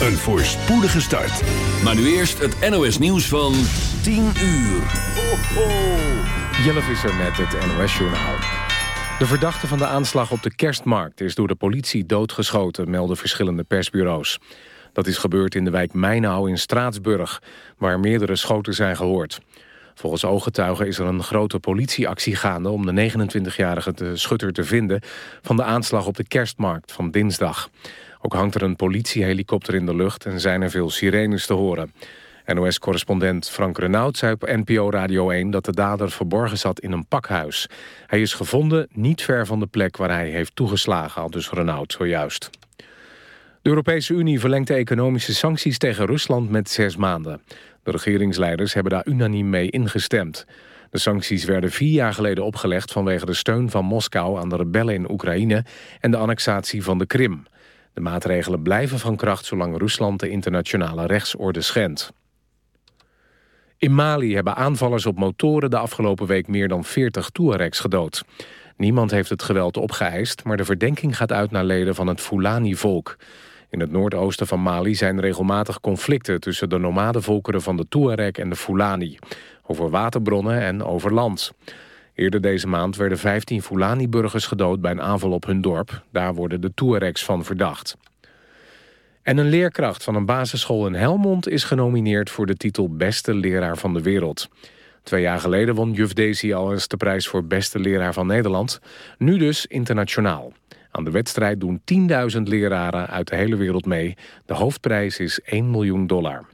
Een voorspoedige start. Maar nu eerst het NOS nieuws van 10 uur. Ho, ho. Jelle Visser met het NOS Journaal. De verdachte van de aanslag op de kerstmarkt is door de politie doodgeschoten, melden verschillende persbureaus. Dat is gebeurd in de wijk Mijnau in Straatsburg, waar meerdere schoten zijn gehoord. Volgens ooggetuigen is er een grote politieactie gaande... om de 29-jarige schutter te vinden van de aanslag op de kerstmarkt van dinsdag. Ook hangt er een politiehelikopter in de lucht en zijn er veel sirenes te horen. NOS-correspondent Frank Renaud zei op NPO Radio 1 dat de dader verborgen zat in een pakhuis. Hij is gevonden niet ver van de plek waar hij heeft toegeslagen, al dus Renaud zojuist. De Europese Unie verlengt de economische sancties tegen Rusland met zes maanden. De regeringsleiders hebben daar unaniem mee ingestemd. De sancties werden vier jaar geleden opgelegd vanwege de steun van Moskou aan de rebellen in Oekraïne en de annexatie van de Krim. De maatregelen blijven van kracht zolang Rusland de internationale rechtsorde schendt. In Mali hebben aanvallers op motoren de afgelopen week meer dan 40 Tuaregs gedood. Niemand heeft het geweld opgeëist, maar de verdenking gaat uit naar leden van het Fulani-volk. In het noordoosten van Mali zijn regelmatig conflicten tussen de nomadenvolkeren van de Tuareg en de Fulani. Over waterbronnen en over land. Eerder deze maand werden 15 Fulani-burgers gedood bij een aanval op hun dorp. Daar worden de Tuaregs van verdacht. En een leerkracht van een basisschool in Helmond is genomineerd voor de titel Beste Leraar van de Wereld. Twee jaar geleden won juf Daisy al eens de prijs voor Beste Leraar van Nederland. Nu dus internationaal. Aan de wedstrijd doen 10.000 leraren uit de hele wereld mee. De hoofdprijs is 1 miljoen dollar.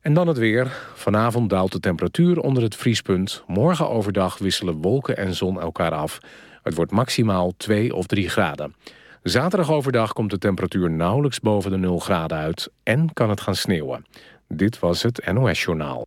En dan het weer. Vanavond daalt de temperatuur onder het vriespunt. Morgen overdag wisselen wolken en zon elkaar af. Het wordt maximaal 2 of 3 graden. Zaterdag overdag komt de temperatuur nauwelijks boven de 0 graden uit... en kan het gaan sneeuwen. Dit was het NOS Journaal.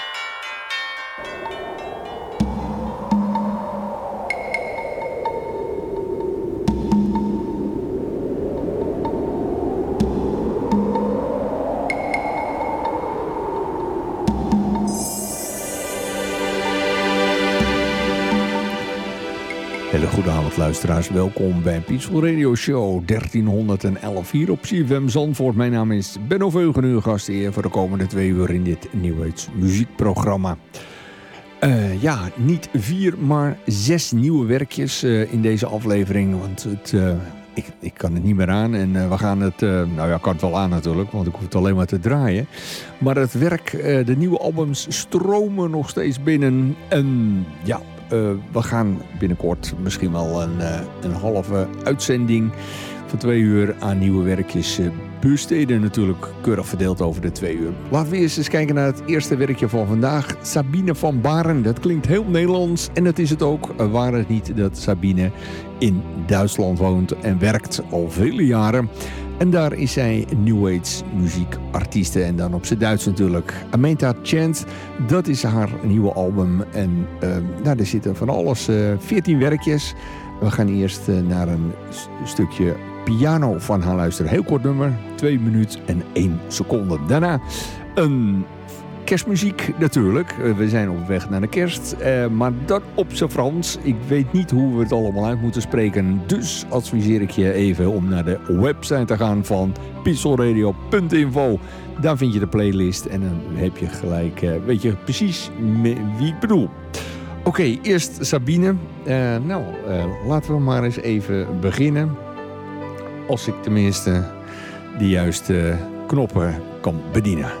Hele goede avond luisteraars, welkom bij Peaceful Radio Show 1311 hier op CFM Zandvoort. Mijn naam is Benno Veugen, uw gastheer voor de komende twee uur in dit Nieuwheids muziekprogramma. Uh, ja, niet vier, maar zes nieuwe werkjes uh, in deze aflevering, want het... Uh, ik, ik, kan het niet meer aan en we gaan het... nou ja, kan het wel aan natuurlijk, want ik hoef het alleen maar te draaien. Maar het werk, de nieuwe albums stromen nog steeds binnen. En ja, uh, we gaan binnenkort misschien wel een, uh, een halve uitzending van twee uur aan nieuwe werkjes uh, besteden. Natuurlijk keurig verdeeld over de twee uur. Laten we eerst eens kijken naar het eerste werkje van vandaag. Sabine van Baren. Dat klinkt heel Nederlands en dat is het ook. Waar het niet dat Sabine in Duitsland woont en werkt al vele jaren. En daar is zij New Age muziekartieste. En dan op zijn Duits natuurlijk. Amenta Chant, dat is haar nieuwe album. En uh, er zitten van alles, uh, 14 werkjes. We gaan eerst uh, naar een stukje piano van haar luisteren. Heel kort nummer, 2 minuten en 1 seconde. Daarna een kerstmuziek natuurlijk. Eh, we zijn op weg naar de kerst. Uh, maar dat op zijn Frans. Ik weet niet hoe we het allemaal uit moeten spreken. Dus adviseer ik je even om naar de website te gaan van pixelradio.info. Daar vind je de playlist en dan heb je gelijk, uh, weet je precies wie ik bedoel. Oké, eerst Sabine. Nou, laten we maar eens even beginnen. Als ik tenminste de juiste knoppen kan bedienen.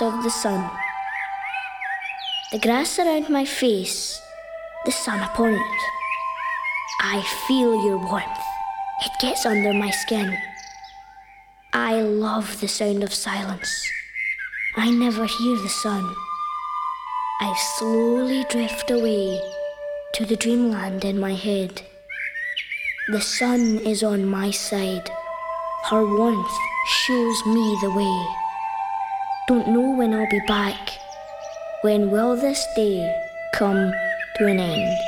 Of the sun. The grass around my face, the sun upon it. I feel your warmth. It gets under my skin. I love the sound of silence. I never hear the sun. I slowly drift away to the dreamland in my head. The sun is on my side. Her warmth shows me the way. Don't know when I'll be back. When will this day come to an end?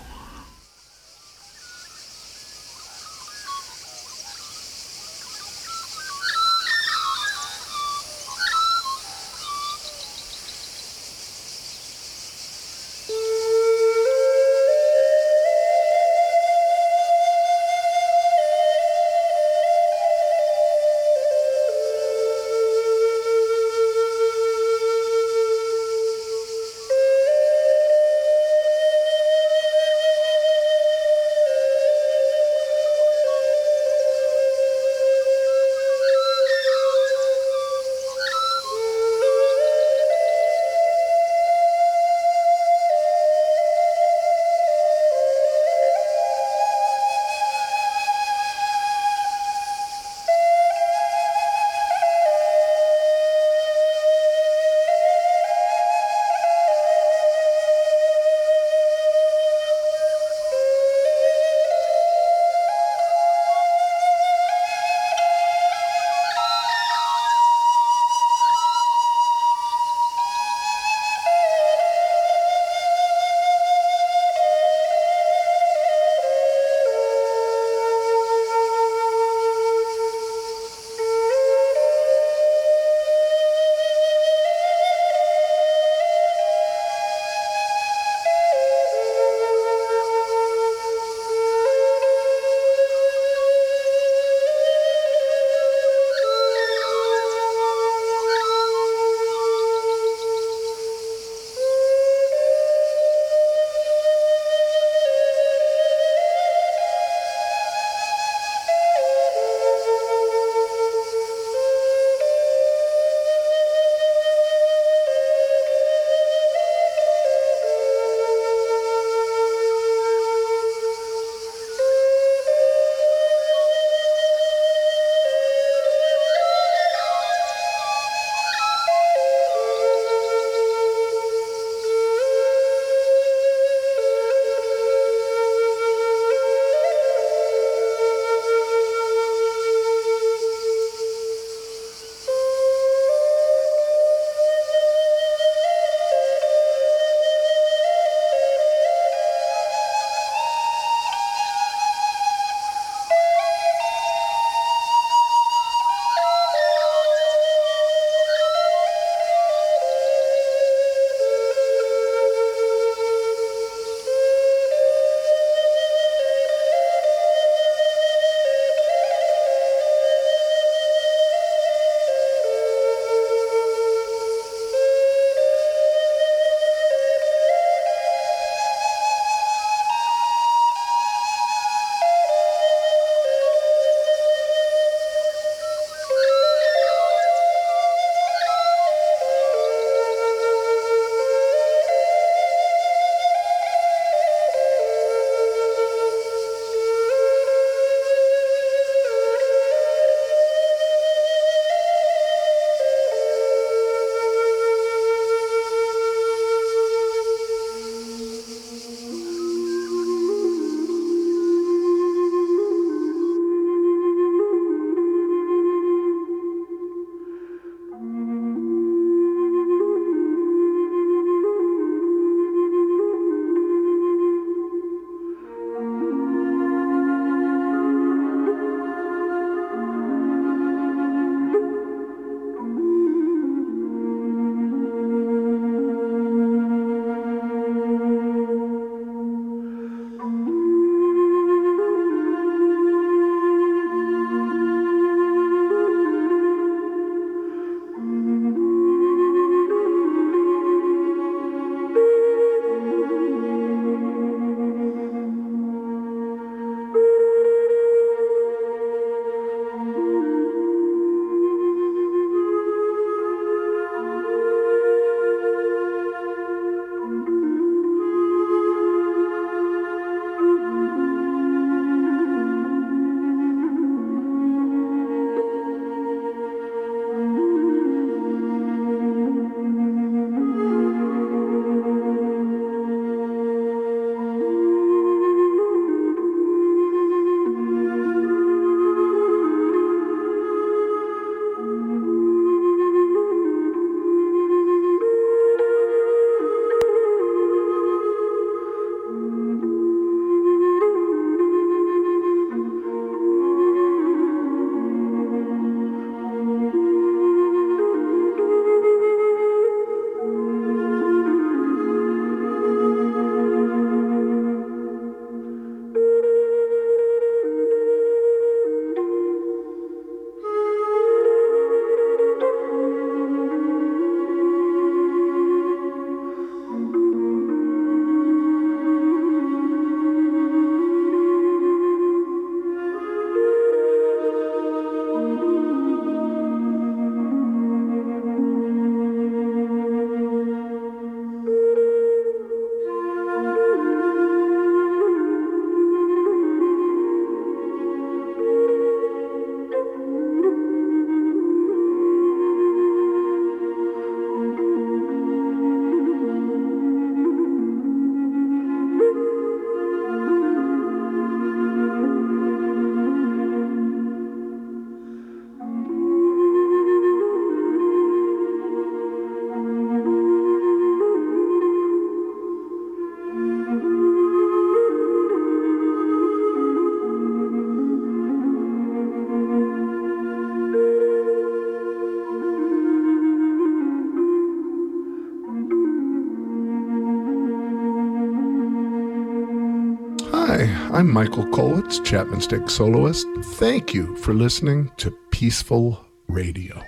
Michael Kolwitz, Chapman Stick soloist. Thank you for listening to Peaceful Radio.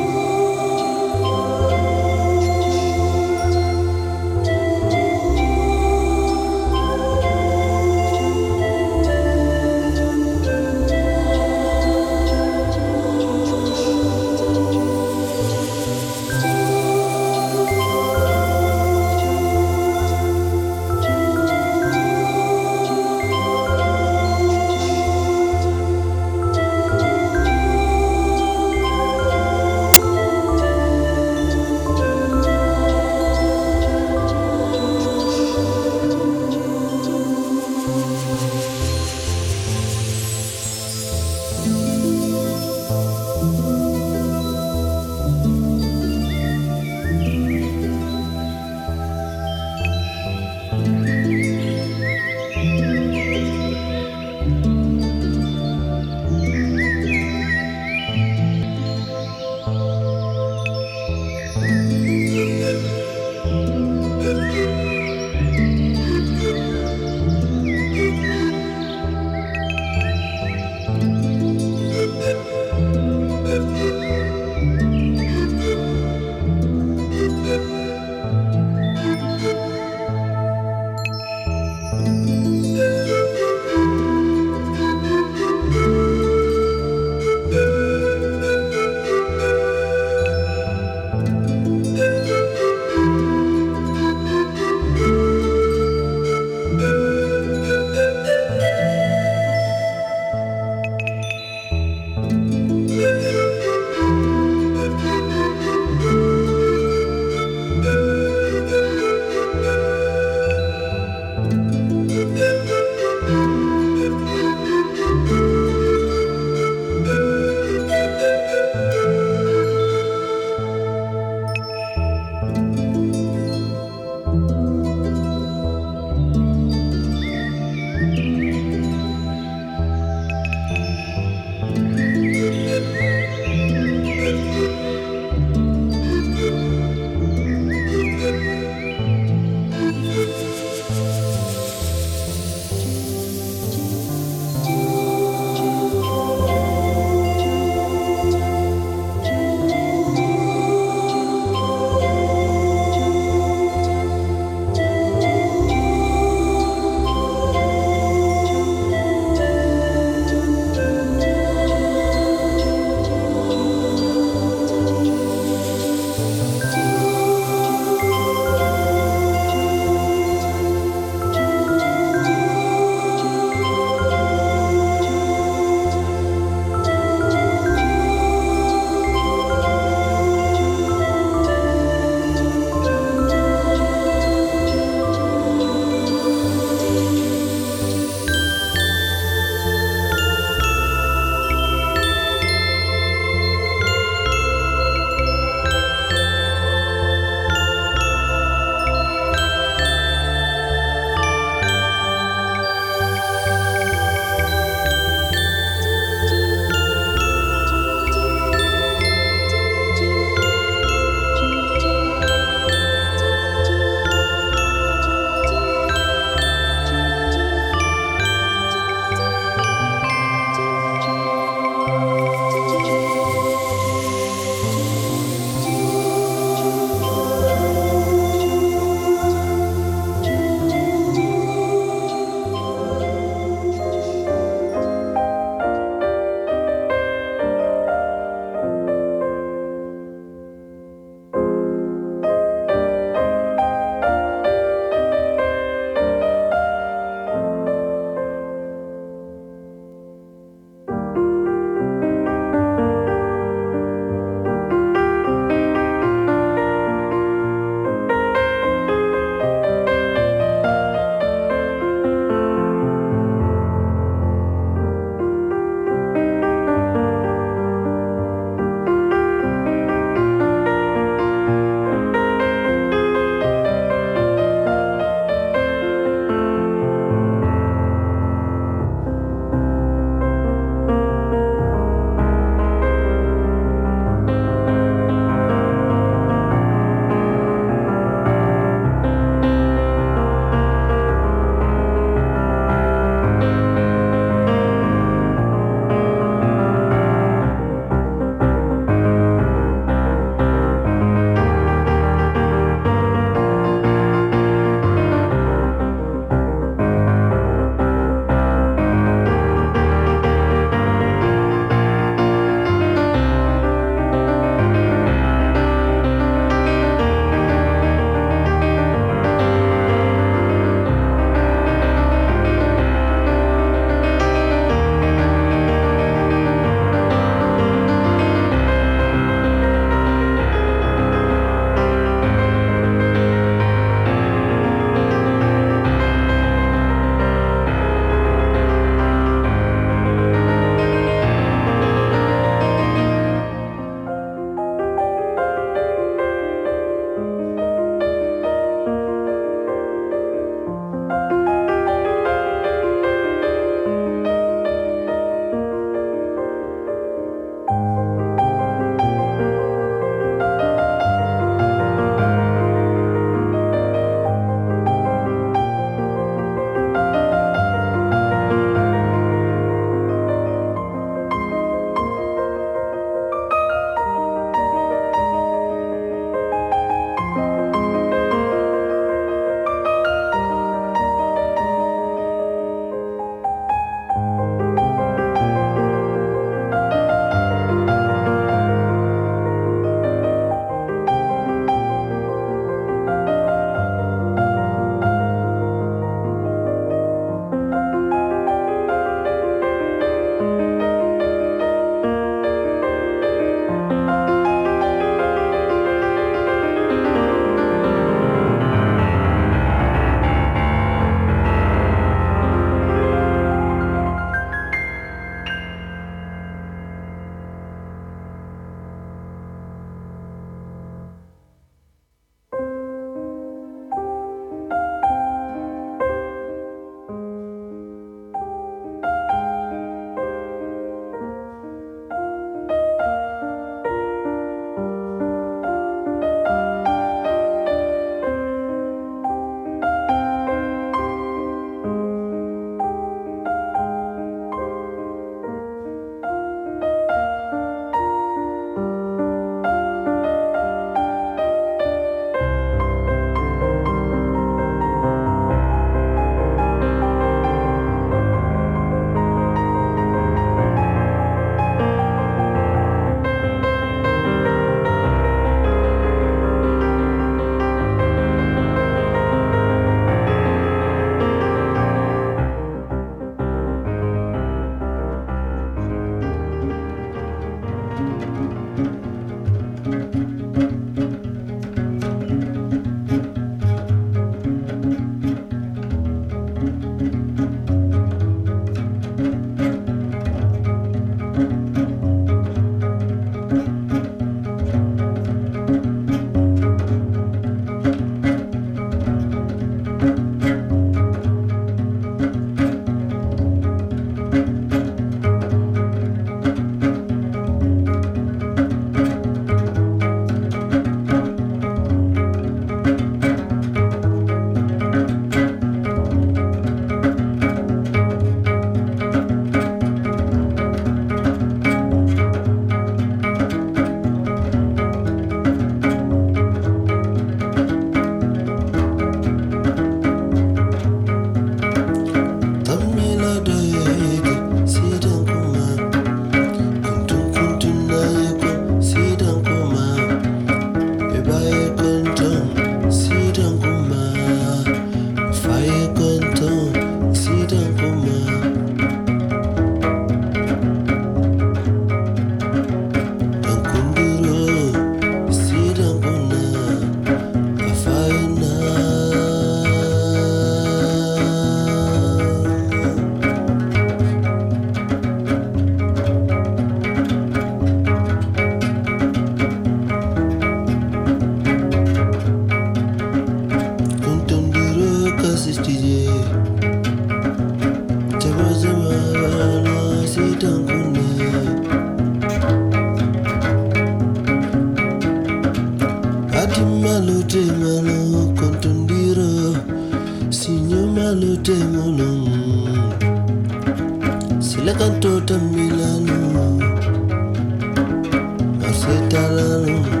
New